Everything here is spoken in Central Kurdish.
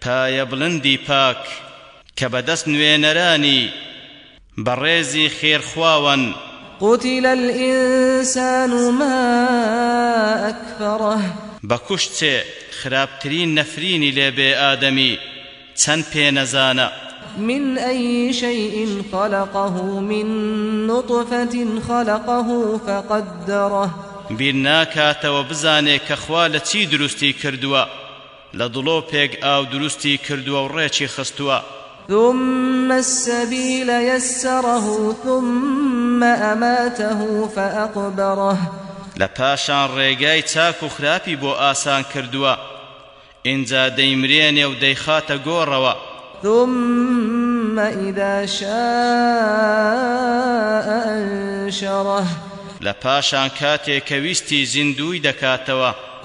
پایە بڵندی پاک کە بە دەست نوێنەرانی بەڕێزی خێرخواوەن. قتل الانسان ما اکفره. بە کوشت چێ خراپترین نەفرینی لێ بێ ئادەمی چەند پێ نەزانە. من ای شیء خلقه من نطفة خلقه فقدره. بیر ناکاتەوە بزانێ کە خوا لە چی دروستی کردووە. لە دڵۆپێک ئاو دروستی کردووە و ڕێکی خستووە. ثم السبیل یسره ثم اماته فاقبره. لە پاشان ڕێگای چاک و خراپی بۆ ئاسان کردووە، ئینجا دەیمرێنێ و دەیخاتە گۆڕەوە. ثم اذا شاء انشره. لە پاشان کاتێ کە ویستی زیندووی دەکاتەوە.